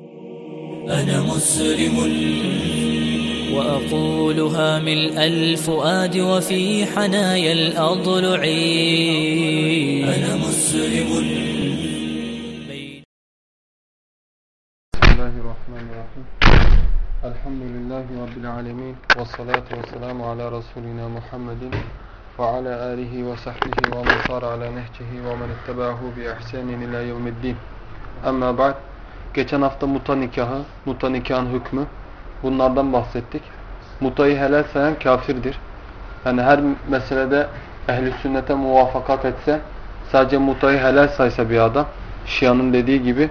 أنا مسلم. وأقولها ملء الفؤاد وفي حنايا الأضلع. أنا مسلم. بسم الله الرحمن الرحيم. الحمد لله رب العالمين والصلاة والسلام على رسولنا محمد وعلى آله وصحبه ومن صار على نهجه ومن اتبعه بإحسان إلى يوم الدين. Ama بعد Geçen hafta muta nikahı, muta nikahın hükmü bunlardan bahsettik. Mutayı helal sayan kafirdir. Yani her meselede ehli sünnete muvaffakat etse sadece mutayı helal saysa bir adam Şia'nın dediği gibi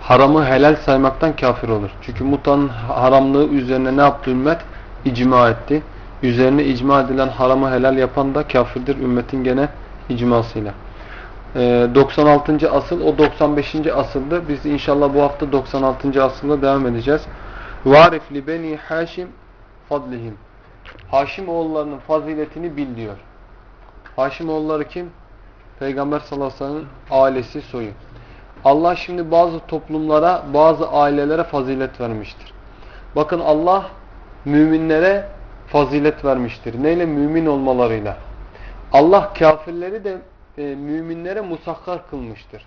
haramı helal saymaktan kafir olur. Çünkü mutanın haramlığı üzerine ne yaptı ümmet? İcma etti. Üzerine icma edilen haramı helal yapan da kafirdir ümmetin gene icmasıyla. Ee, 96. asıl o 95. asıldı. Biz inşallah bu hafta 96. asılda devam edeceğiz. Varif li beni Haşim fadlihim. Haşim oğullarının faziletini bil diyor. Haşim oğulları kim? Peygamber sallallahu aleyhi ve sellem'in ailesi soyu. Allah şimdi bazı toplumlara, bazı ailelere fazilet vermiştir. Bakın Allah müminlere fazilet vermiştir. Neyle? Mümin olmalarıyla. Allah kafirleri de e, müminlere musakkar kılmıştır.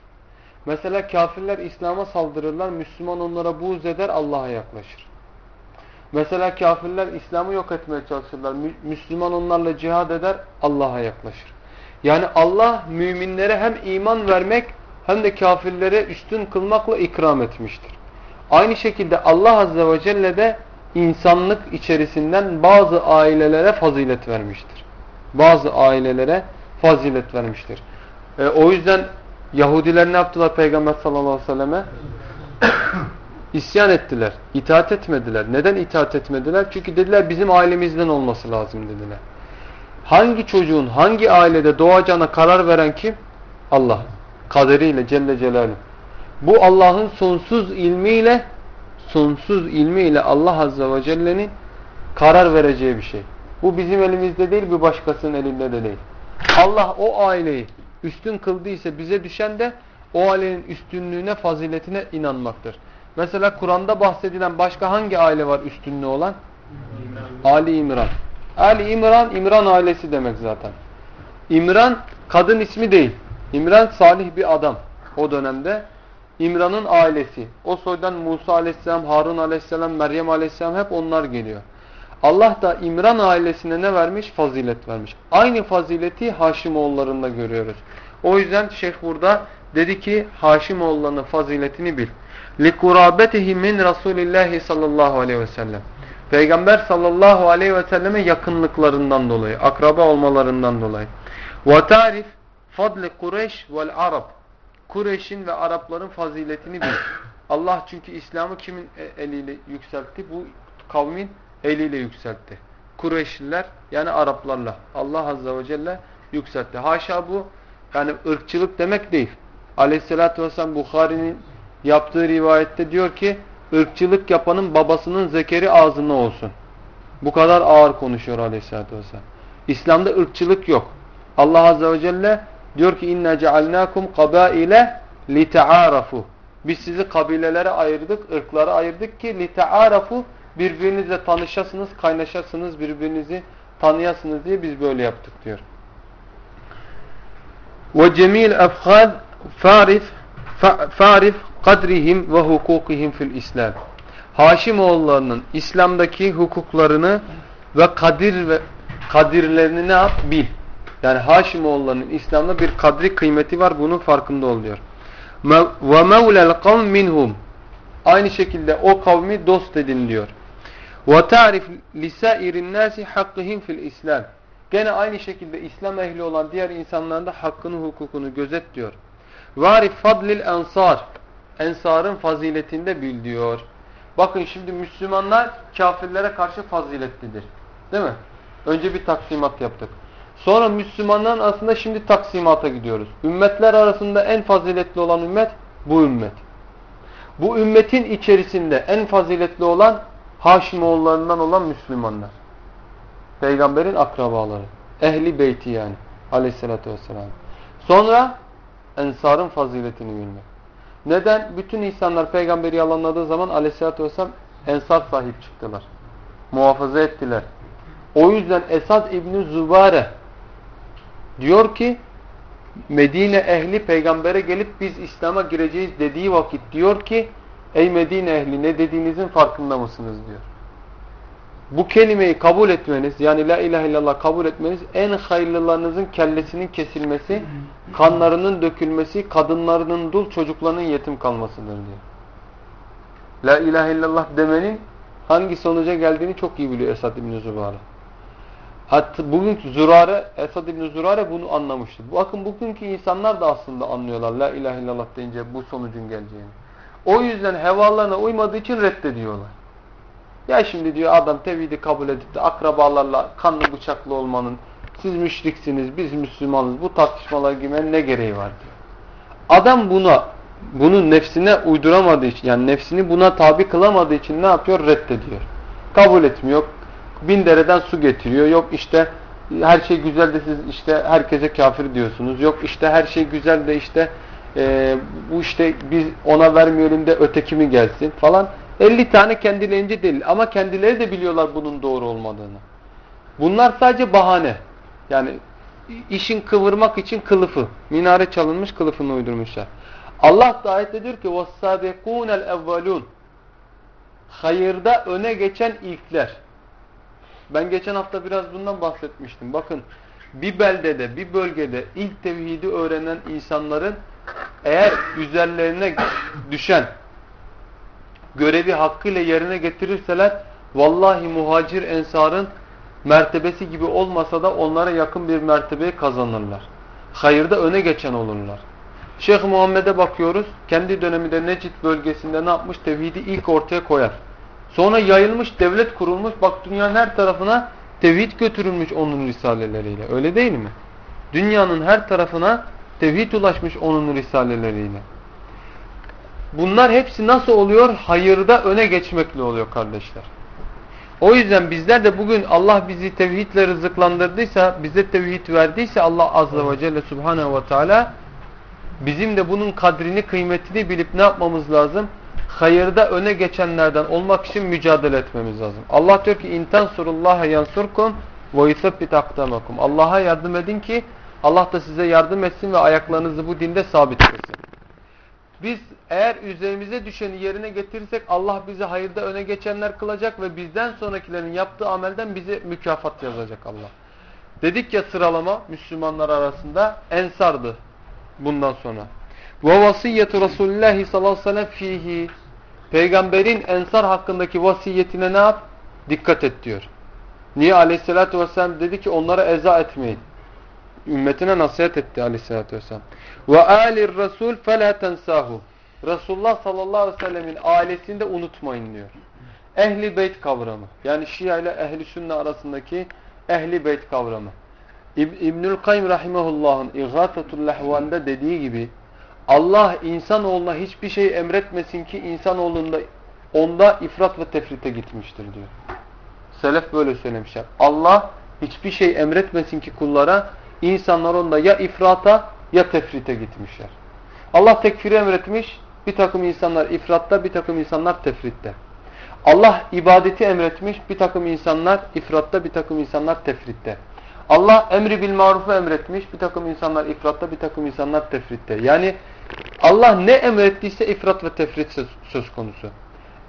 Mesela kafirler İslam'a saldırırlar, Müslüman onlara buğz eder, Allah'a yaklaşır. Mesela kafirler İslam'ı yok etmeye çalışırlar, Mü Müslüman onlarla cihad eder, Allah'a yaklaşır. Yani Allah müminlere hem iman vermek hem de kafirlere üstün kılmakla ikram etmiştir. Aynı şekilde Allah Azze ve Celle de insanlık içerisinden bazı ailelere fazilet vermiştir. Bazı ailelere fazilet vermiştir. E, o yüzden Yahudiler ne yaptılar Peygamber sallallahu aleyhi ve selleme? İsyan ettiler. İtaat etmediler. Neden itaat etmediler? Çünkü dediler bizim ailemizden olması lazım dediler. Hangi çocuğun hangi ailede doğacağına karar veren kim? Allah. Kaderiyle Celle Celaluhu. Bu Allah'ın sonsuz ilmiyle sonsuz ilmiyle Allah Azze ve Celle'nin karar vereceği bir şey. Bu bizim elimizde değil, bir başkasının elinde de değil. Allah o aileyi üstün kıldıysa bize düşen de o ailenin üstünlüğüne, faziletine inanmaktır. Mesela Kur'an'da bahsedilen başka hangi aile var üstünlüğü olan? Ali İmran. Ali İmran, İmran ailesi demek zaten. İmran kadın ismi değil. İmran salih bir adam o dönemde. İmran'ın ailesi. O soydan Musa aleyhisselam, Harun aleyhisselam, Meryem aleyhisselam hep onlar geliyor. Allah da İmran ailesine ne vermiş? Fazilet vermiş. Aynı fazileti Haşimoğullarında görüyoruz. O yüzden şeyh burada dedi ki Haşimoğullarının faziletini bil. لِقُرَابَتِهِ مِنْ رَسُولِ اللّٰهِ sallallahu aleyhi ve sellem. Peygamber sallallahu aleyhi ve selleme yakınlıklarından dolayı, akraba olmalarından dolayı. وَتَعْرِفْ فَضْلِ قُرَيْشِ وَالْعَرَبِ Kureyş'in ve Arapların faziletini bil. Allah çünkü İslam'ı kimin eliyle yükseltti? Bu kavmin eliyle yükseltti. Kureyşliler yani Araplarla Allah Azze ve Celle yükseltti. Haşa bu yani ırkçılık demek değil. Aleyhissalatü vesselam Bukhari'nin yaptığı rivayette diyor ki ırkçılık yapanın babasının zekeri ağzında olsun. Bu kadar ağır konuşuyor Aleyhissalatü vesselam. İslam'da ırkçılık yok. Allah Azze ve Celle diyor ki inna cealnakum kabaile litaarafu. Biz sizi kabilelere ayırdık, ırklara ayırdık ki litaarafu birbirinizle tanışasınız, kaynaşasınız, birbirinizi tanıyasınız diye biz böyle yaptık diyor. Ve cemil efhad farif farif kadrihim ve hukukihim fil İslam. Haşimoğullarının İslam'daki hukuklarını ve kadir ve kadirlerini ne yap? Bil. Yani Haşimoğullarının İslam'da bir kadri kıymeti var. Bunun farkında ol diyor. Ve mevlel kavm minhum. Aynı şekilde o kavmi dost edin diyor. وَتَعْرِفْ لِسَائِرِ النَّاسِ حَقِّهِمْ fil İslam. Gene aynı şekilde İslam ehli olan diğer insanların da hakkını hukukunu gözet diyor. وَعْرِفْ فَضْلِ الْاَنْصَارِ Ensarın faziletinde bil diyor. Bakın şimdi Müslümanlar kafirlere karşı faziletlidir. Değil mi? Önce bir taksimat yaptık. Sonra Müslümanların aslında şimdi taksimata gidiyoruz. Ümmetler arasında en faziletli olan ümmet bu ümmet. Bu ümmetin içerisinde en faziletli olan Haşimoğullarından olan Müslümanlar. Peygamberin akrabaları. Ehli beyti yani. Aleyhissalatü vesselam. Sonra ensarın faziletini bilmek. Neden? Bütün insanlar peygamberi yalanladığı zaman aleyhissalatü vesselam ensar sahip çıktılar. Muhafaza ettiler. O yüzden Esad İbni Zubare diyor ki Medine ehli peygambere gelip biz İslam'a gireceğiz dediği vakit diyor ki ey Medine ehli ne dediğinizin farkında mısınız diyor. Bu kelimeyi kabul etmeniz yani la ilahe illallah kabul etmeniz en hayırlılarınızın kellesinin kesilmesi, kanlarının dökülmesi, kadınlarının dul, çocuklarının yetim kalmasıdır diyor. La ilahe illallah demenin hangi sonuca geldiğini çok iyi biliyor Esad İbni Zürare. Hatta bugünkü Zürare, Esad İbni Zürare bunu anlamıştır. Bakın bugünkü insanlar da aslında anlıyorlar La ilahe illallah deyince bu sonucun geleceğini. O yüzden hevalarına uymadığı için reddediyorlar. Ya şimdi diyor adam tevhidi kabul edip de akrabalarla kanlı bıçaklı olmanın siz müşriksiniz, biz Müslümanız bu tartışmalar girmenin ne gereği var diyor. Adam buna bunu nefsine uyduramadığı için yani nefsini buna tabi kılamadığı için ne yapıyor? Reddediyor. Kabul etmiyor. Bin dereden su getiriyor. Yok işte her şey güzel de siz işte herkese kafir diyorsunuz. Yok işte her şey güzel de işte e, bu işte biz ona vermeyelim de öteki mi gelsin falan. 50 tane kendilerince delil ama kendileri de biliyorlar bunun doğru olmadığını. Bunlar sadece bahane. Yani işin kıvırmak için kılıfı. Minare çalınmış kılıfını uydurmuşlar. Allah da ayette diyor ki وَالسَّابِقُونَ الْاَوَّلُونَ Hayırda öne geçen ilkler. Ben geçen hafta biraz bundan bahsetmiştim. Bakın bir beldede, bir bölgede ilk tevhidi öğrenen insanların eğer üzerlerine düşen görevi hakkıyla yerine getirirseler vallahi muhacir ensarın mertebesi gibi olmasa da onlara yakın bir mertebeyi kazanırlar. Hayırda öne geçen olurlar. Şeyh Muhammed'e bakıyoruz. Kendi döneminde Necid bölgesinde ne yapmış? Tevhidi ilk ortaya koyar. Sonra yayılmış, devlet kurulmuş. Bak dünyanın her tarafına tevhid götürülmüş onun risaleleriyle. Öyle değil mi? Dünyanın her tarafına tevhid ulaşmış onun risaleleriyle. Bunlar hepsi nasıl oluyor? Hayırda öne geçmekle oluyor kardeşler. O yüzden bizler de bugün Allah bizi tevhidle rızıklandırdıysa, bize tevhid verdiyse Allah Azze ve Celle Subhanahu ve Teala bizim de bunun kadrini, kıymetini bilip ne yapmamız lazım? Hayırda öne geçenlerden olmak için mücadele etmemiz lazım. Allah diyor ki intan surullaha yansurkum ve yusabbit aktamakum. Allah'a yardım edin ki Allah da size yardım etsin ve ayaklarınızı bu dinde sabit etsin. Biz eğer üzerimize düşeni yerine getirirsek Allah bizi hayırda öne geçenler kılacak ve bizden sonrakilerin yaptığı amelden bize mükafat yazacak Allah. Dedik ya sıralama Müslümanlar arasında ensardı bundan sonra. Ve vasiyyetu Resulullah sallallahu aleyhi ve sellem fihi. Peygamberin ensar hakkındaki vasiyetine ne yap? Dikkat et diyor. Niye aleyhissalatü vesselam dedi ki onlara eza etmeyin. Ümmetine nasihat etti aleyhissalatü vesselam. Ve alir Resul fela tensahu. Resulullah sallallahu aleyhi ve sellemin ailesini de unutmayın diyor. Ehli beyt kavramı. Yani Şia ile ehli sünne arasındaki ehli beyt kavramı. İb İbnül Kayyum rahimehullah'ın İgâtatul Lehvan'da dediği gibi Allah insanoğluna hiçbir şey emretmesin ki insanoğlunda onda ifrat ve tefrite gitmiştir diyor. Selef böyle söylemişler. Allah hiçbir şey emretmesin ki kullara insanlar onda ya ifrata ya tefrite gitmişler. Allah tekfiri emretmiş. Bir takım insanlar ifratta, bir takım insanlar tefritte. Allah ibadeti emretmiş. Bir takım insanlar ifratta, bir takım insanlar tefritte. Allah emri bil marufu emretmiş. Bir takım insanlar ifratta, bir takım insanlar tefritte. Yani Allah ne emrettiyse ifrat ve tefrit söz, konusu.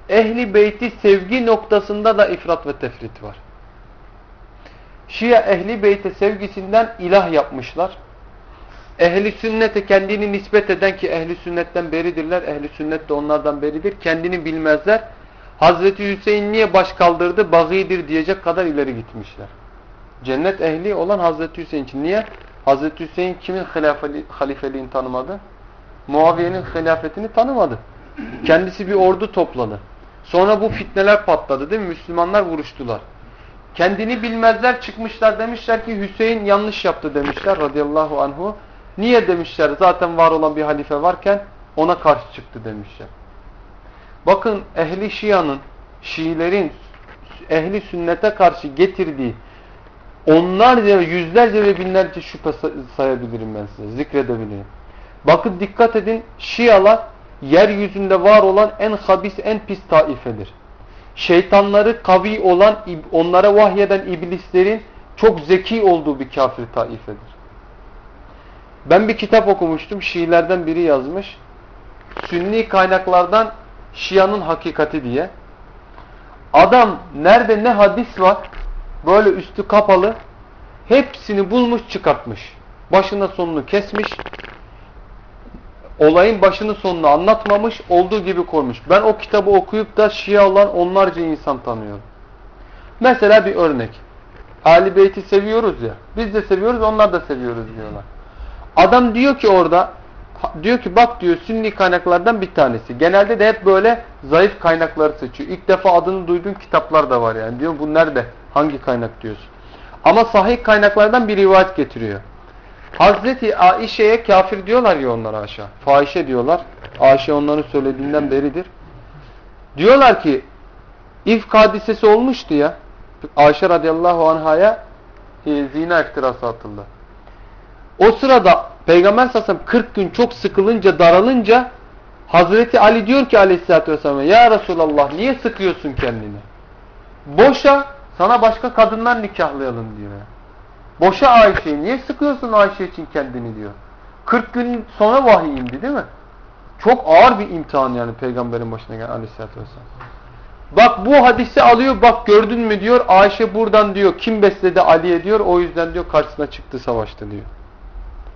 Ehli beyti sevgi noktasında da ifrat ve tefrit var. Şia ehli beyte sevgisinden ilah yapmışlar. Ehli sünnete kendini nispet eden ki ehli sünnetten beridirler. Ehli sünnet de onlardan beridir. Kendini bilmezler. Hazreti Hüseyin niye baş kaldırdı? Bagidir diyecek kadar ileri gitmişler. Cennet ehli olan Hazreti Hüseyin için. Niye? Hazreti Hüseyin kimin halifeliğini tanımadı? Muaviye'nin hilafetini tanımadı. Kendisi bir ordu topladı. Sonra bu fitneler patladı değil mi? Müslümanlar vuruştular. Kendini bilmezler çıkmışlar demişler ki Hüseyin yanlış yaptı demişler radıyallahu anhu. Niye demişler zaten var olan bir halife varken ona karşı çıktı demişler. Bakın ehli şianın, şiilerin ehli sünnete karşı getirdiği onlarca, yüzlerce ve binlerce şüphe sayabilirim ben size, zikredebilirim. Bakın dikkat edin şialar yeryüzünde var olan en habis, en pis taifedir. Şeytanları kavi olan, onlara vahyeden iblislerin çok zeki olduğu bir kafir taifedir. Ben bir kitap okumuştum. Şiilerden biri yazmış. Sünni kaynaklardan Şia'nın hakikati diye. Adam nerede ne hadis var böyle üstü kapalı hepsini bulmuş çıkartmış. Başına sonunu kesmiş. Olayın başını sonunu anlatmamış. Olduğu gibi koymuş. Ben o kitabı okuyup da Şia olan onlarca insan tanıyorum. Mesela bir örnek. Ali Beyt'i seviyoruz ya. Biz de seviyoruz onlar da seviyoruz diyorlar. Adam diyor ki orada diyor ki bak diyor sünni kaynaklardan bir tanesi. Genelde de hep böyle zayıf kaynakları seçiyor. İlk defa adını duyduğun kitaplar da var yani. Diyor bu nerede? Hangi kaynak diyorsun? Ama sahih kaynaklardan bir rivayet getiriyor. Hazreti Aişe'ye kafir diyorlar ya onlara aşağı. Fahişe diyorlar. Ayşe onların söylediğinden beridir. Diyorlar ki ifk hadisesi olmuştu ya. Ayşe radıyallahu anhaya e, zina iftirası atıldı. O sırada Peygamber sallallahu 40 gün çok sıkılınca daralınca Hazreti Ali diyor ki aleyhissalatü vesselam Ya Resulallah niye sıkıyorsun kendini? Boşa sana başka kadınlar nikahlayalım diyor. Boşa Ayşe'yi niye sıkıyorsun Ayşe için kendini diyor. 40 gün sonra vahiy indi değil mi? Çok ağır bir imtihan yani peygamberin başına gelen aleyhissalatü vesselam. Bak bu hadisi alıyor bak gördün mü diyor Ayşe buradan diyor kim besledi Ali'ye diyor o yüzden diyor karşısına çıktı savaşta diyor.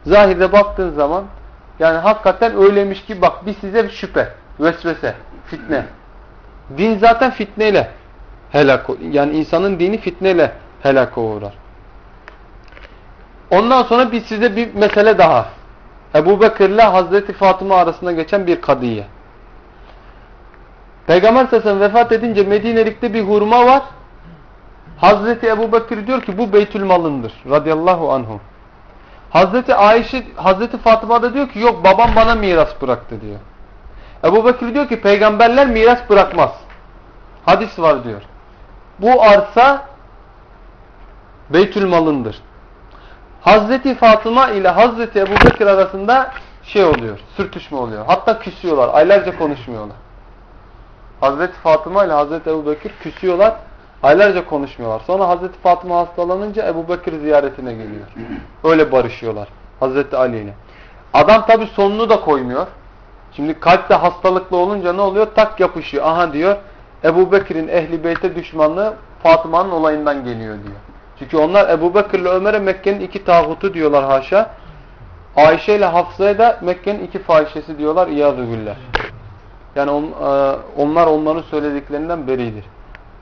Zahirde baktığın zaman yani hakikaten öyleymiş ki bak bir size şüphe, vesvese, fitne. Din zaten fitneyle helak yani insanın dini fitneyle helak uğrar. Ondan sonra bir size bir mesele daha. Ebu Bekir ile Hazreti Fatıma arasında geçen bir kadiye. Peygamber sallallahu vefat edince Medinelik'te bir hurma var. Hazreti Ebu Bekir diyor ki bu Beytül Malındır. Radıyallahu anhu. Hazreti Ayşe, Hazreti Fatıma da diyor ki yok babam bana miras bıraktı diyor. Ebu Bekir diyor ki peygamberler miras bırakmaz. Hadis var diyor. Bu arsa Beytül Malındır. Hazreti Fatıma ile Hazreti Ebu Bekir arasında şey oluyor, sürtüşme oluyor. Hatta küsüyorlar, aylarca konuşmuyorlar. Hazreti Fatıma ile Hazreti Ebu Bekir küsüyorlar, aylarca konuşmuyorlar. Sonra Hazreti Fatıma hastalanınca Ebu Bekir ziyaretine geliyor. Öyle barışıyorlar Hazreti Ali ile. Adam tabi sonunu da koymuyor. Şimdi kalpte hastalıklı olunca ne oluyor? Tak yapışıyor. Aha diyor, Ebu Bekir'in ehli beyte düşmanlığı Fatıma'nın olayından geliyor diyor. Çünkü onlar Ebu Bekir ile Ömer'e Mekke'nin iki tağutu diyorlar haşa. Ayşe ile Hafsa'ya da Mekke'nin iki fahişesi diyorlar İyad-ı Güller. Yani on, e, onlar onların söylediklerinden beridir.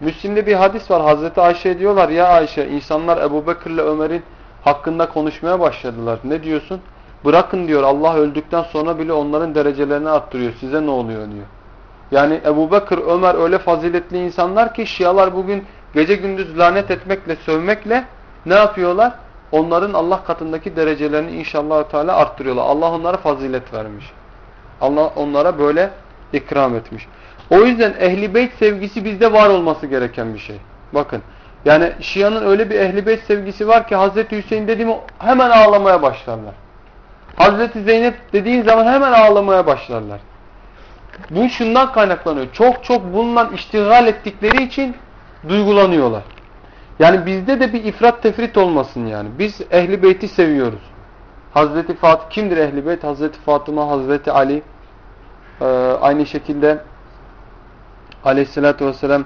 Müslim'de bir hadis var. Hazreti Ayşe diyorlar ya Ayşe insanlar Ebu Bekir ile Ömer'in hakkında konuşmaya başladılar. Ne diyorsun? Bırakın diyor Allah öldükten sonra bile onların derecelerini arttırıyor. Size ne oluyor diyor. Yani Ebu Bekir, Ömer öyle faziletli insanlar ki Şialar bugün gece gündüz lanet etmekle, sövmekle ne yapıyorlar? Onların Allah katındaki derecelerini inşallah Teala arttırıyorlar. Allah onlara fazilet vermiş. Allah onlara böyle ikram etmiş. O yüzden ehli beyt sevgisi bizde var olması gereken bir şey. Bakın. Yani Şia'nın öyle bir ehli beyt sevgisi var ki Hazreti Hüseyin dediğimi hemen ağlamaya başlarlar. Hazreti Zeynep dediğin zaman hemen ağlamaya başlarlar. Bu şundan kaynaklanıyor. Çok çok bundan iştigal ettikleri için duygulanıyorlar. Yani bizde de bir ifrat tefrit olmasın yani. Biz ehli beyti seviyoruz. Hazreti Fatih kimdir ehli beyt? Hazreti Fatıma, Hazreti Ali. Ee, aynı şekilde Aleyhisselatü vesselam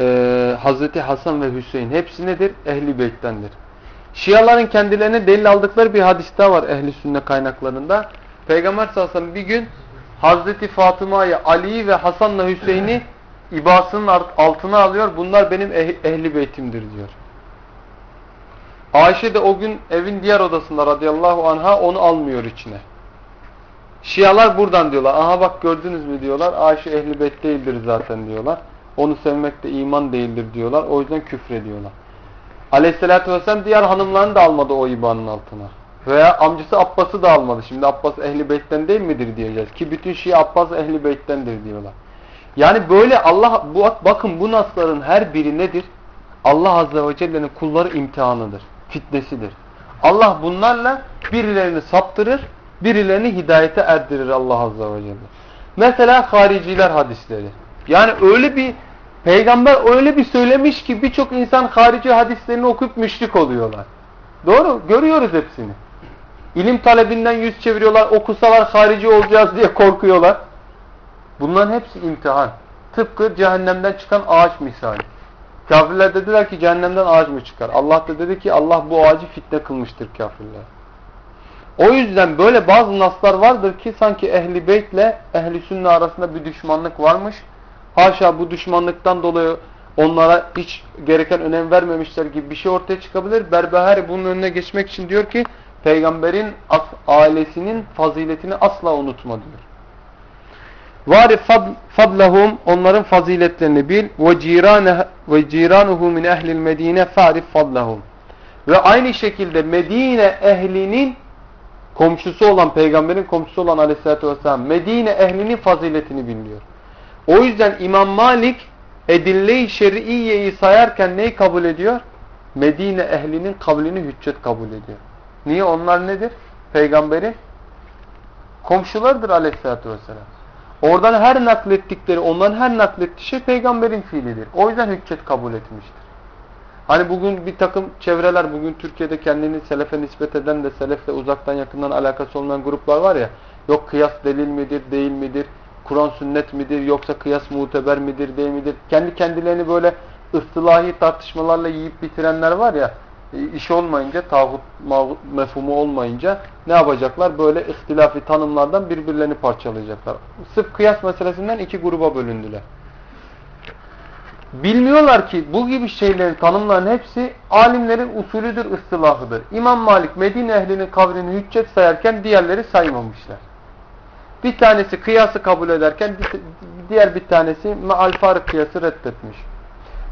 e, Hazreti Hasan ve Hüseyin hepsi nedir? Ehli beyttendir. Şiaların kendilerine delil aldıkları bir hadis daha var ehli sünne kaynaklarında. Peygamber sallallahu aleyhi ve sellem bir gün Hazreti Fatıma'yı, Ali'yi ve Hasan'la Hüseyin'i ibasının altına alıyor. Bunlar benim ehli beytimdir diyor. Ayşe de o gün evin diğer odasında radıyallahu anha onu almıyor içine. Şialar buradan diyorlar. Aha bak gördünüz mü diyorlar. Ayşe ehli beyt değildir zaten diyorlar. Onu sevmek de iman değildir diyorlar. O yüzden küfrediyorlar. Aleyhisselatü vesselam diğer hanımlarını da almadı o ibanın altına. Veya amcası Abbas'ı da almadı. Şimdi Abbas ehli beytten değil midir diyeceğiz. Ki bütün Şia Abbas ehli beyttendir diyorlar. Yani böyle Allah bakın bu nasların her biri nedir? Allah Azze ve Celle'nin kulları imtihanıdır. Fitnesidir. Allah bunlarla birilerini saptırır, birilerini hidayete erdirir Allah Azze ve Celle. Mesela hariciler hadisleri. Yani öyle bir peygamber öyle bir söylemiş ki birçok insan harici hadislerini okuyup müşrik oluyorlar. Doğru. Görüyoruz hepsini. İlim talebinden yüz çeviriyorlar. Okusalar harici olacağız diye korkuyorlar. Bunların hepsi imtihan. Tıpkı cehennemden çıkan ağaç misali. Kafirler dediler ki cehennemden ağaç mı çıkar? Allah da dedi ki Allah bu ağacı fitne kılmıştır kafirler. O yüzden böyle bazı naslar vardır ki sanki ehli beytle ehli sünne arasında bir düşmanlık varmış. Haşa bu düşmanlıktan dolayı onlara hiç gereken önem vermemişler gibi bir şey ortaya çıkabilir. Berbehari bunun önüne geçmek için diyor ki peygamberin ailesinin faziletini asla unutma diyor. Vari fadlahum onların faziletlerini bil ve cirane ve ciranuhu min ehlil Medine fa'rif fadlahum. Ve aynı şekilde Medine ehlinin komşusu olan peygamberin komşusu olan Aleyhisselatü vesselam Medine ehlinin faziletini biliyor. O yüzden İmam Malik edille-i şer'iyeyi sayarken neyi kabul ediyor? Medine ehlinin kavlini hüccet kabul ediyor. Niye? Onlar nedir? Peygamberin komşularıdır Aleyhisselatü vesselam. Oradan her naklettikleri, onların her naklettiği şey peygamberin fiilidir. O yüzden hüccet kabul etmiştir. Hani bugün bir takım çevreler, bugün Türkiye'de kendini selefe nispet eden de selefle uzaktan yakından alakası olmayan gruplar var ya, yok kıyas delil midir, değil midir, Kur'an sünnet midir, yoksa kıyas muteber midir, değil midir, kendi kendilerini böyle ıstılahi tartışmalarla yiyip bitirenler var ya, iş olmayınca, tağut mefhumu olmayınca ne yapacaklar? Böyle ihtilafi tanımlardan birbirlerini parçalayacaklar. Sırf kıyas meselesinden iki gruba bölündüler. Bilmiyorlar ki bu gibi şeylerin tanımların hepsi alimlerin usulüdür, ıstılahıdır. İmam Malik Medine ehlinin kavrini hüccet sayarken diğerleri saymamışlar. Bir tanesi kıyası kabul ederken diğer bir tanesi meal fark kıyası reddetmiş.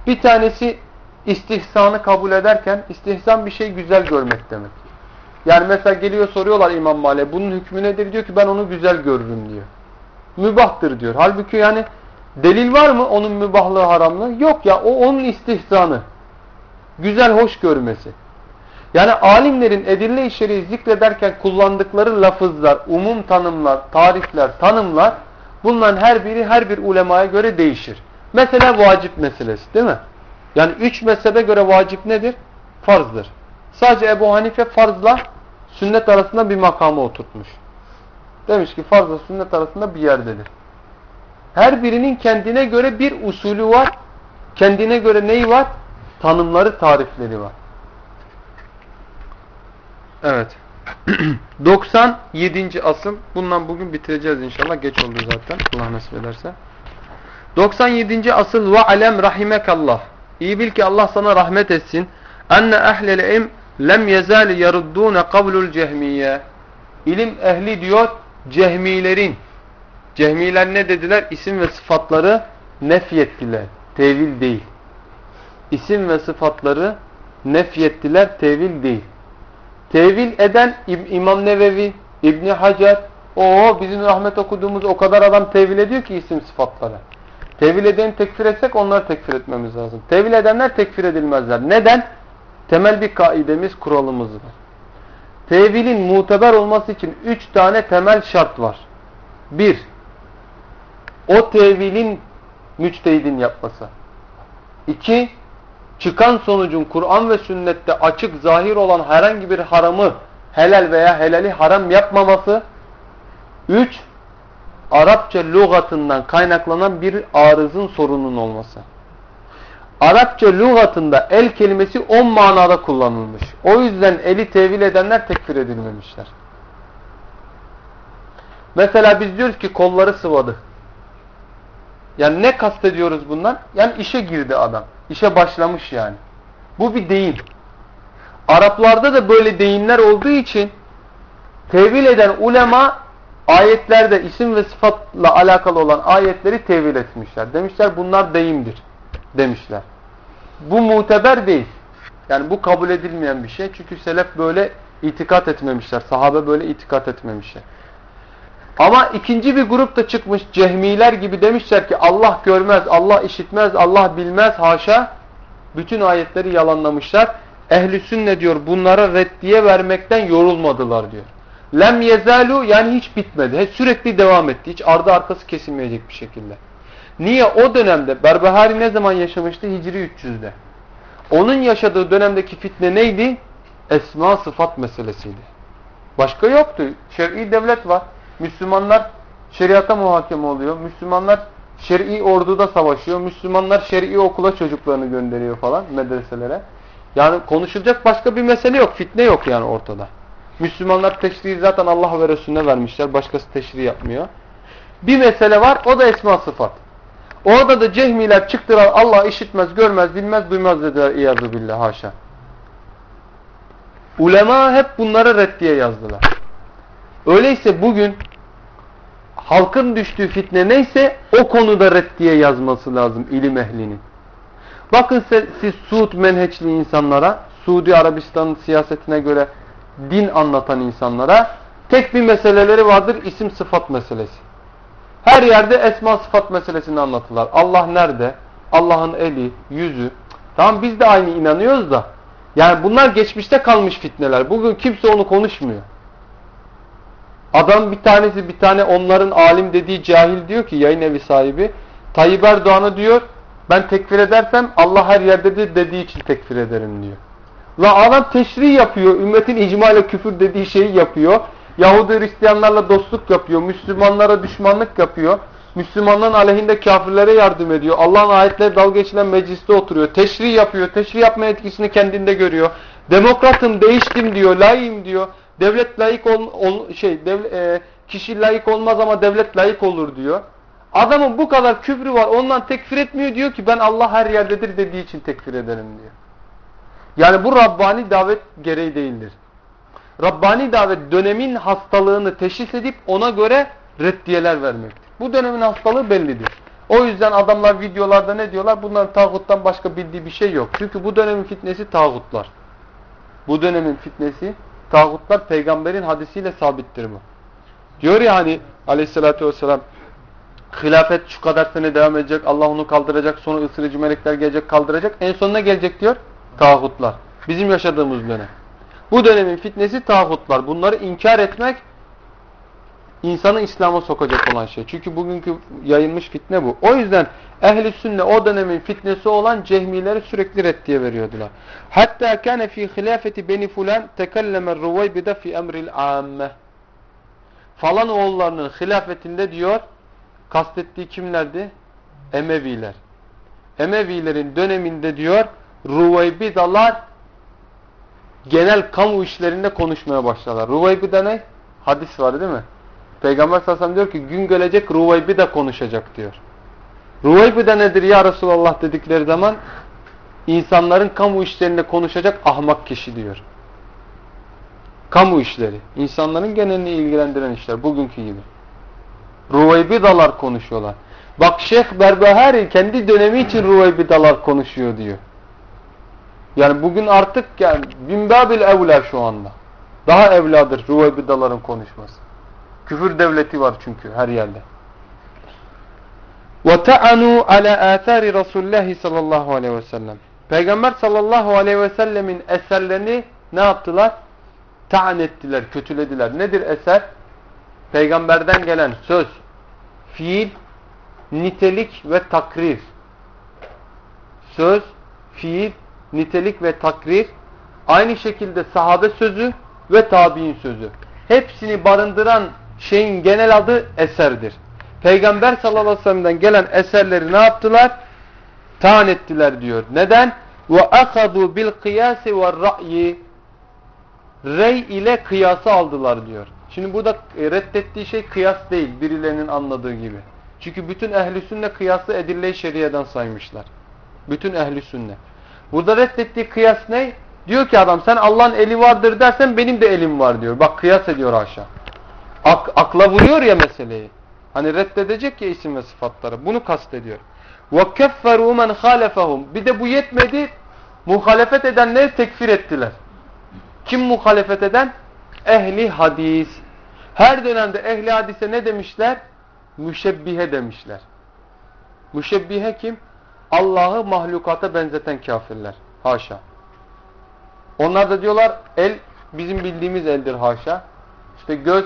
Bir tanesi istihsanı kabul ederken istihsan bir şey güzel görmek demek. Yani mesela geliyor soruyorlar İmam Malik'e bunun hükmü nedir? Diyor ki ben onu güzel görürüm diyor. Mübahtır diyor. Halbuki yani delil var mı onun mübahlığı haramlığı? Yok ya o onun istihsanı. Güzel hoş görmesi. Yani alimlerin edille-i şer'i zikrederken kullandıkları lafızlar, umum tanımlar, tarifler, tanımlar bunların her biri her bir ulemaya göre değişir. Mesela vacip meselesi değil mi? Yani üç mezhebe göre vacip nedir? Farzdır. Sadece Ebu Hanife farzla sünnet arasında bir makamı oturtmuş. Demiş ki farzla sünnet arasında bir yerdedir. Her birinin kendine göre bir usulü var. Kendine göre neyi var? Tanımları, tarifleri var. Evet. 97. asıl. Bundan bugün bitireceğiz inşallah. Geç oldu zaten. Allah nasip ederse. 97. asıl ve alem rahimekallah. İyi bil ki Allah sana rahmet etsin. Enne ehlel ilm lem yezali yaruddune kavlul cehmiye. İlim ehli diyor cehmilerin. Cehmiler ne dediler? İsim ve sıfatları nefyettiler. Tevil değil. İsim ve sıfatları nefyettiler. Tevil değil. Tevil eden İmam Nevevi, İbni Hacer, o bizim rahmet okuduğumuz o kadar adam tevil ediyor ki isim sıfatları. Tevil edeni tekfir etsek onları tekfir etmemiz lazım. Tevil edenler tekfir edilmezler. Neden? Temel bir kaidemiz, kuralımız var. Tevilin muteber olması için üç tane temel şart var. Bir, o tevilin müçtehidin yapması. İki, çıkan sonucun Kur'an ve sünnette açık, zahir olan herhangi bir haramı helal veya helali haram yapmaması. Üç, Arapça lügatından kaynaklanan bir arızın sorunun olması. Arapça lügatında el kelimesi on manada kullanılmış. O yüzden eli tevil edenler tekfir edilmemişler. Mesela biz diyoruz ki kolları sıvadı. Yani ne kastediyoruz bundan? Yani işe girdi adam. İşe başlamış yani. Bu bir deyim. Araplarda da böyle deyimler olduğu için tevil eden ulema ayetlerde isim ve sıfatla alakalı olan ayetleri tevil etmişler. Demişler bunlar deyimdir demişler. Bu muteber değil. Yani bu kabul edilmeyen bir şey. Çünkü selef böyle itikat etmemişler. Sahabe böyle itikat etmemişler. Ama ikinci bir grup da çıkmış cehmiler gibi demişler ki Allah görmez, Allah işitmez, Allah bilmez haşa. Bütün ayetleri yalanlamışlar. Ehli sünne diyor bunlara reddiye vermekten yorulmadılar diyor. Lem yezalu yani hiç bitmedi. Sürekli devam etti. Hiç ardı arkası kesilmeyecek bir şekilde. Niye? O dönemde Berbehari ne zaman yaşamıştı? Hicri 300'de. Onun yaşadığı dönemdeki fitne neydi? Esma sıfat meselesiydi. Başka yoktu. Şer'i devlet var. Müslümanlar şeriata muhakeme oluyor. Müslümanlar şer'i orduda savaşıyor. Müslümanlar şer'i okula çocuklarını gönderiyor falan medreselere. Yani konuşulacak başka bir mesele yok. Fitne yok yani ortada. Müslümanlar teşriği zaten Allah ve Resulüne vermişler. Başkası teşri yapmıyor. Bir mesele var. O da esma sıfat. Orada da cehmiler çıktılar. Allah işitmez, görmez, bilmez, duymaz dediler. İyazı billah haşa. Ulema hep bunlara reddiye yazdılar. Öyleyse bugün halkın düştüğü fitne neyse o konuda reddiye yazması lazım ilim ehlinin. Bakın siz Suud menheçli insanlara, Suudi Arabistan'ın siyasetine göre din anlatan insanlara tek bir meseleleri vardır isim sıfat meselesi. Her yerde esma sıfat meselesini anlatırlar. Allah nerede? Allah'ın eli, yüzü. Tamam biz de aynı inanıyoruz da. Yani bunlar geçmişte kalmış fitneler. Bugün kimse onu konuşmuyor. Adam bir tanesi bir tane onların alim dediği cahil diyor ki yayın evi sahibi. Tayyip Erdoğan'ı diyor ben tekfir edersem Allah her yerdedir dediği için tekfir ederim diyor. La adam teşri yapıyor. Ümmetin icma ile küfür dediği şeyi yapıyor. Yahudi Hristiyanlarla dostluk yapıyor. Müslümanlara düşmanlık yapıyor. Müslümanların aleyhinde kafirlere yardım ediyor. Allah'ın ayetleri dalga geçilen mecliste oturuyor. Teşri yapıyor. Teşri yapma etkisini kendinde görüyor. Demokratım, değiştim diyor. Layığım diyor. Devlet layık ol, ol şey devlet, e, kişi layık olmaz ama devlet layık olur diyor. Adamın bu kadar küfrü var. Ondan tekfir etmiyor diyor ki ben Allah her yerdedir dediği için tekfir ederim diyor. Yani bu Rabbani davet gereği değildir. Rabbani davet dönemin hastalığını teşhis edip ona göre reddiyeler vermektir. Bu dönemin hastalığı bellidir. O yüzden adamlar videolarda ne diyorlar? Bunların tağuttan başka bildiği bir şey yok. Çünkü bu dönemin fitnesi tağutlar. Bu dönemin fitnesi tağutlar peygamberin hadisiyle sabittir bu. Diyor ya hani aleyhissalatü vesselam hilafet şu kadar sene devam edecek. Allah onu kaldıracak. Sonra ısırıcı melekler gelecek kaldıracak. En sonuna gelecek diyor. Tağutlar. Bizim yaşadığımız dönem. Bu dönemin fitnesi tağutlar. Bunları inkar etmek insanı İslam'a sokacak olan şey. Çünkü bugünkü yayılmış fitne bu. O yüzden ehli sünne o dönemin fitnesi olan cehmileri sürekli reddiye veriyordular. Hatta kâne fî hilâfeti beni fulan tekelleme ruvaybide fi emril âmme. Falan oğullarının hilafetinde diyor kastettiği kimlerdi? Emeviler. Emevilerin döneminde diyor Ruvaybidalar genel kamu işlerinde konuşmaya başladılar. Ruvaybida ne? Hadis var değil mi? Peygamber sallallahu aleyhi ve sellem diyor ki gün gelecek Ruvaybida konuşacak diyor. Ruvaybida nedir ya Resulallah dedikleri zaman insanların kamu işlerinde konuşacak ahmak kişi diyor. Kamu işleri. insanların genelini ilgilendiren işler. Bugünkü gibi. Ruvaybidalar konuşuyorlar. Bak Şeyh Berbehari kendi dönemi için Ruvaybidalar konuşuyor diyor. Yani bugün artık yani binbabil evla şu anda. Daha evladır Ruvaybidaların konuşması. Küfür devleti var çünkü her yerde. وَتَعَنُوا عَلَى آثَارِ رَسُولِ اللّٰهِ sallallahu aleyhi ve sellem. Peygamber sallallahu aleyhi ve sellemin eserlerini ne yaptılar? Ta'an ettiler, kötülediler. Nedir eser? Peygamberden gelen söz, fiil, nitelik ve takrir. Söz, fiil, nitelik ve takrir. Aynı şekilde sahabe sözü ve tabi'in sözü. Hepsini barındıran şeyin genel adı eserdir. Peygamber sallallahu aleyhi ve sellem'den gelen eserleri ne yaptılar? Taan ettiler diyor. Neden? Ve akadu bil kıyasi ve rey ile kıyası aldılar diyor. Şimdi burada reddettiği şey kıyas değil birilerinin anladığı gibi. Çünkü bütün ehli sünne kıyası edille-i şeriyadan saymışlar. Bütün ehli sünne. Burada reddettiği kıyas ne? Diyor ki adam sen Allah'ın eli vardır dersen benim de elim var diyor. Bak kıyas ediyor aşağı. Ak, akla vuruyor ya meseleyi. Hani reddedecek ya isim ve sıfatları. Bunu kastediyor. وَكَفَّرُوا مَنْ خَالَفَهُمْ Bir de bu yetmedi. Muhalefet edenleri tekfir ettiler. Kim muhalefet eden? Ehli hadis. Her dönemde ehli hadise ne demişler? Müşebbihe demişler. Müşebbihe kim? Allah'ı mahlukata benzeten kafirler. Haşa. Onlar da diyorlar el bizim bildiğimiz eldir haşa. İşte göz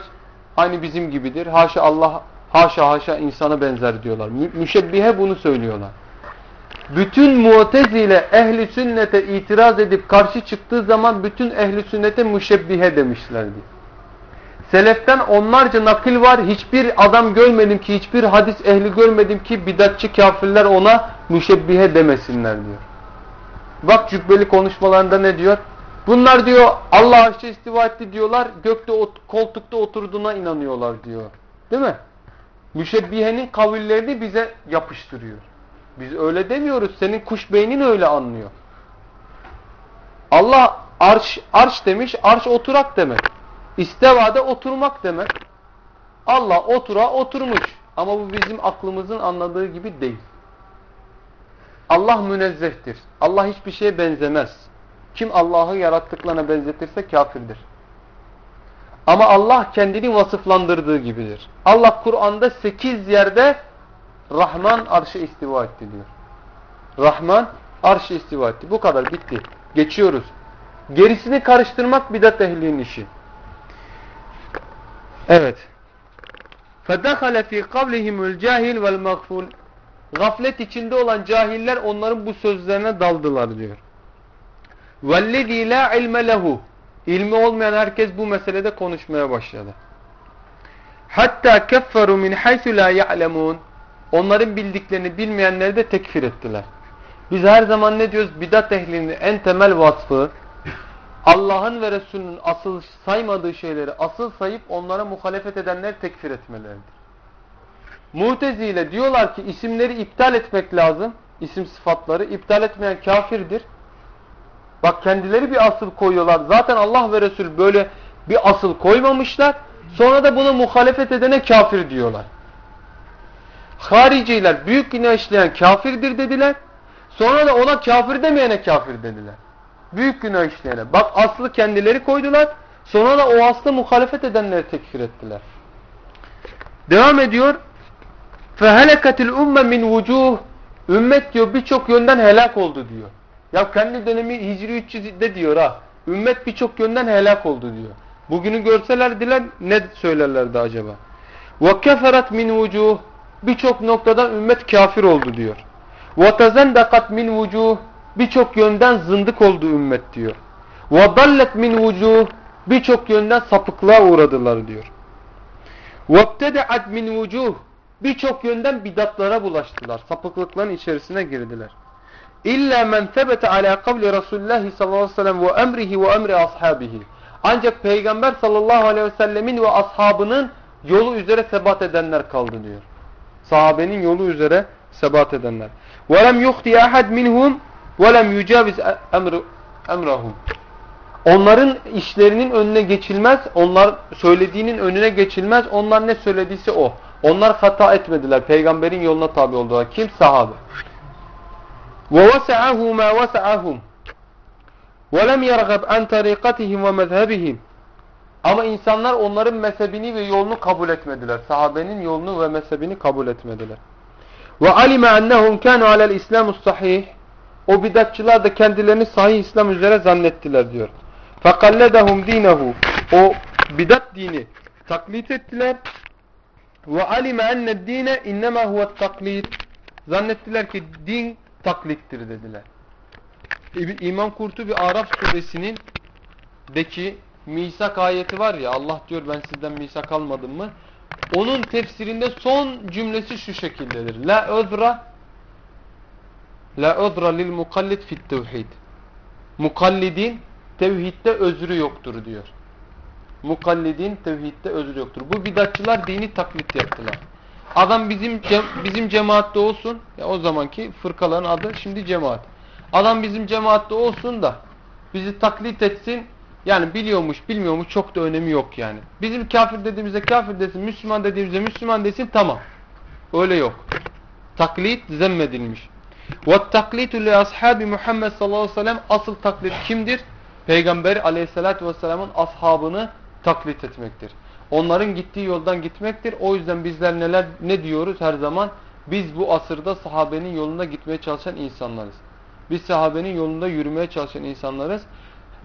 aynı bizim gibidir. Haşa Allah haşa haşa insana benzer diyorlar. Mü müşebbihe bunu söylüyorlar. Bütün mutezile ehli sünnete itiraz edip karşı çıktığı zaman bütün ehli sünnete müşebbihe demişlerdi. Seleften onlarca nakil var. Hiçbir adam görmedim ki, hiçbir hadis ehli görmedim ki bidatçı kafirler ona müşebbihe demesinler diyor. Bak cübbeli konuşmalarında ne diyor? Bunlar diyor Allah arşa istiva etti diyorlar. Gökte koltukta oturduğuna inanıyorlar diyor. Değil mi? Müşebbihenin kavillerini bize yapıştırıyor. Biz öyle demiyoruz. Senin kuş beynin öyle anlıyor. Allah arş, arş demiş. Arş oturak demek. İstevada oturmak demek. Allah otura oturmuş. Ama bu bizim aklımızın anladığı gibi değil. Allah münezzehtir. Allah hiçbir şeye benzemez. Kim Allah'ı yarattıklarına benzetirse kafirdir. Ama Allah kendini vasıflandırdığı gibidir. Allah Kur'an'da sekiz yerde Rahman arşı istiva etti diyor. Rahman arşı istiva etti. Bu kadar bitti. Geçiyoruz. Gerisini karıştırmak bidat ehlinin işi. Evet. فَدَخَلَ ف۪ي قَوْلِهِمُ الْجَاهِلْ وَالْمَغْفُولِ Gaflet içinde olan cahiller onların bu sözlerine daldılar diyor. وَالَّذ۪ي لَا عِلْمَ لَهُ İlmi olmayan herkes bu meselede konuşmaya başladı. Hatta kefferu min haythu la ya'lemun. Onların bildiklerini bilmeyenleri de tekfir ettiler. Biz her zaman ne diyoruz? Bidat ehlinin en temel vasfı Allah'ın ve Resulünün asıl saymadığı şeyleri asıl sayıp onlara muhalefet edenleri tekfir etmeleridir. Mutezile diyorlar ki isimleri iptal etmek lazım. İsim sıfatları iptal etmeyen kafirdir. Bak kendileri bir asıl koyuyorlar. Zaten Allah ve Resul böyle bir asıl koymamışlar. Sonra da bunu muhalefet edene kafir diyorlar. Hariciler büyük günah işleyen kafirdir dediler. Sonra da ona kafir demeyene kafir dediler. Büyük günah işleyene. Bak aslı kendileri koydular. Sonra da o aslı muhalefet edenleri tekfir ettiler. Devam ediyor. فَهَلَكَتِ الْاُمَّ min وُجُوهِ Ümmet diyor birçok yönden helak oldu diyor. Ya kendi dönemi Hicri 300'de diyor ha. Ümmet birçok yönden helak oldu diyor. Bugünü görselerdiler ne söylerlerdi acaba? وَكَفَرَتْ min وُجُوهِ Birçok noktada ümmet kafir oldu diyor. وَتَزَنْدَقَتْ min وُجُوهِ Birçok yönden zındık oldu ümmet diyor. وَضَلَّتْ min وُجُوهِ Birçok yönden sapıklığa uğradılar diyor. وَابْتَدَعَتْ min وُجُوهِ Birçok yönden bidatlara bulaştılar. Sapıklıkların içerisine girdiler. İlla men sebete ala kavli Resulullah sallallahu aleyhi ve sellem ve emrihi ve emri ashabihi. Ancak Peygamber sallallahu aleyhi ve sellemin ve ashabının yolu üzere sebat edenler kaldı diyor. Sahabenin yolu üzere sebat edenler. وَلَمْ يُخْتِي أَحَدْ مِنْهُمْ وَلَمْ يُجَاوِزْ اَمْرَهُمْ Onların işlerinin önüne geçilmez, onlar söylediğinin önüne geçilmez, onlar ne söylediyse o. Onlar hata etmediler, peygamberin yoluna tabi oldular. Kim? Sahabe. وَوَسَعَهُ مَا وَسَعَهُمْ وَلَمْ يَرْغَبْ عَنْ طَرِيقَتِهِمْ وَمَذْهَبِهِمْ Ama insanlar onların mezhebini ve yolunu kabul etmediler. Sahabenin yolunu ve mezhebini kabul etmediler. وَعَلِمَ أَنَّهُمْ كَانُوا عَلَى الْإِسْلَامُ الصَّحِيحِ O bidatçılar da kendilerini sahih İslam üzere zannettiler diyor. فَقَلَّدَهُمْ دِينَهُ O bidat dini taklit ettiler. وَعَلِمَ أَنَّ الدِّينَ اِنَّمَا هُوَ التَّقْلِيدِ Zannettiler ki din taklittir dediler. İmam Kurtubi Araf suresinin deki misak ayeti var ya Allah diyor ben sizden misak almadım mı? Onun tefsirinde son cümlesi şu şekildedir. La özra La özra lil mukallid fit tevhid. Mukallidin tevhidde özrü yoktur diyor. Mukallidin tevhidde özrü yoktur. Bu bidatçılar dini taklit yaptılar. Adam bizim bizim cemaatte olsun. Ya o zamanki fırkaların adı şimdi cemaat. Adam bizim cemaatte olsun da bizi taklit etsin. Yani biliyormuş bilmiyormuş çok da önemi yok yani. Bizim kafir dediğimizde kafir desin, Müslüman dediğimizde Müslüman desin tamam. Öyle yok. Taklit zemmedilmiş. وَالتَّقْلِيتُ لِأَصْحَابِ Muhammed sallallahu aleyhi ve sellem Asıl taklit kimdir? Peygamber aleyhissalatü vesselamın ashabını taklit etmektir. Onların gittiği yoldan gitmektir. O yüzden bizler neler ne diyoruz her zaman? Biz bu asırda sahabenin yolunda gitmeye çalışan insanlarız. Biz sahabenin yolunda yürümeye çalışan insanlarız.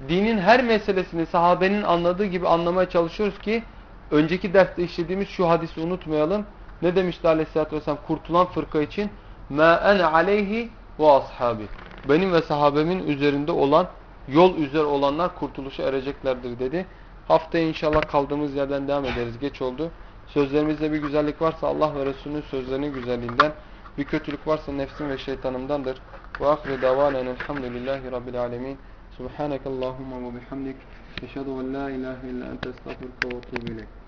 Dinin her meselesini sahabenin anladığı gibi anlamaya çalışıyoruz ki önceki derste işlediğimiz şu hadisi unutmayalım. Ne demişti Aleyhisselatü Vesselam kurtulan fırka için? ma ene aleyhi ve ashabi. Benim ve sahabemin üzerinde olan yol üzere olanlar kurtuluşa ereceklerdir dedi. Haftaya inşallah kaldığımız yerden devam ederiz. Geç oldu. Sözlerimizde bir güzellik varsa Allah ve Resulünün sözlerinin güzelliğinden, bir kötülük varsa nefsim ve şeytanımdandır. Ve ahire davanen elhamdülillahi rabbil alemin. Subhanakallahumma ve bihamdik. Eşhedü en la ilahe illa ente estağfurke ve etûbü ileyk.